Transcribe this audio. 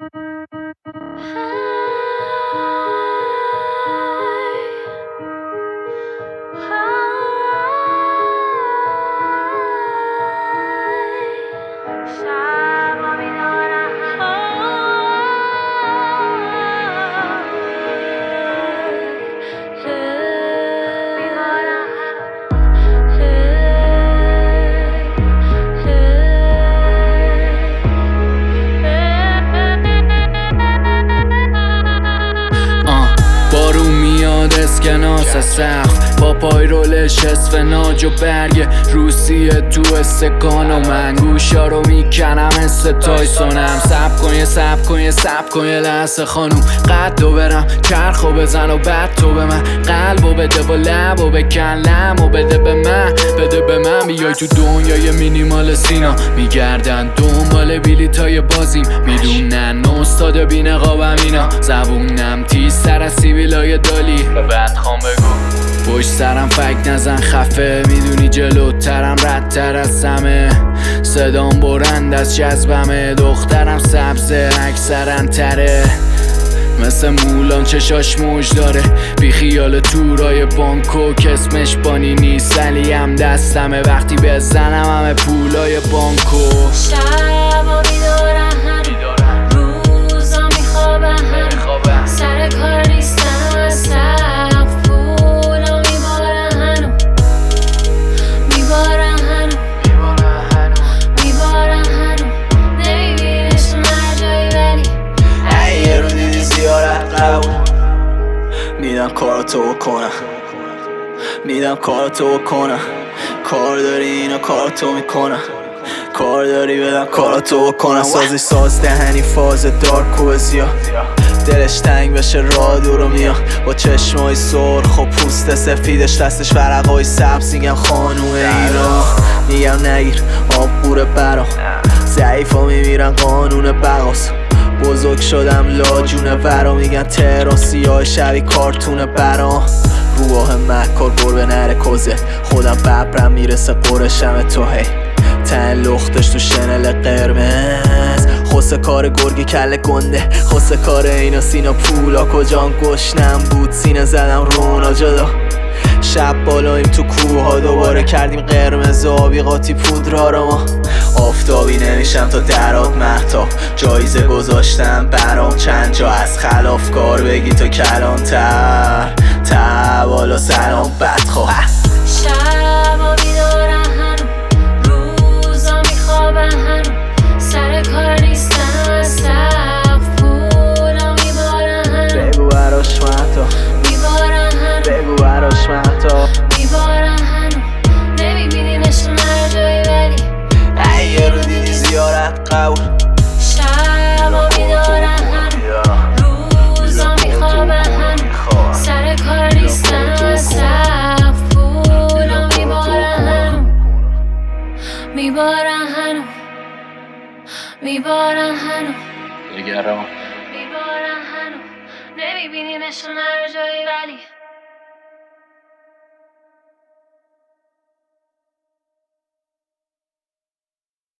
Hi. اسکناس سقف با پای رولش اسف ناج و برگ روسیه تو استکان و من. گوشا رو می‌کنم مثل تایسونم. سب کن یه سب کن یه سب کن یه لحظه خانوم. قد و برم چرخ و بزن و بعد تو به من. قلب و بده با لب و بکن لم و بده به من. بیای تو دنیای مینیمال سینا. میگردن دنبال بیلیتای بازیم. می‌دونن استاد بی نقابم اینا زبونم تیز سر از سیبیلای دالی. بعد خام بگو. پشت سرم فک نزن خفه. می‌دونی جلوترم ردتر از سمه. صدام برند از جذبمه. دخترم سبزه اکثرا تره. مثل مولان چشاش موج داره. بی خیال تورای بانکو اسمش بانی نیست. ولی هم دستمه. وقتی بزنم همه پولای بانکو. میدم کاراتو بکنم میدم کاراتو بکنم کار داری اینا کاراتو می‌کنم. کار داری بدم کاراتو بکنم سازش ساز دهنی فاز دارک و زیاد. دلش تنگ بشه راه دورو میاد. با چشمای سرخ و پوست سفیدش دستش ورقای سبز. میگم خانوم ایران. میگم نگیر. آب بوره برام ضعیفا میمیرن قانون بقاس بزرگ شدم لاجونه ورا میگن تراسی های شبی کارتون برام روح مکار گربه نره کوزه. خودم ببرم می‌رسه قرشم تو. هی تن لختش تو شنل قرمز. خوسه کار گرگی کل گنده. خوسه کار اینا سینا پولا. کجان گشنم بود؟ سینه زدم رونا جدا. شب بالایم تو کوه دوباره کردیم قرمز آبی قاطی پودرا رو ما. آفتابی نمیشم تا درات محتاب جایزه گذاشتم برام. چند جا از خلافکار بگی تو کلانتر. تا بالا سلام بدخواه. قبول شبا بیدارم هنو روزا میخوابم هنو سر کار نیستم از سقف پولا میبارم هنو میبارم هنو میبارم هنو نگران. میبارم هنو نمیبینیمشون هر جایی ولی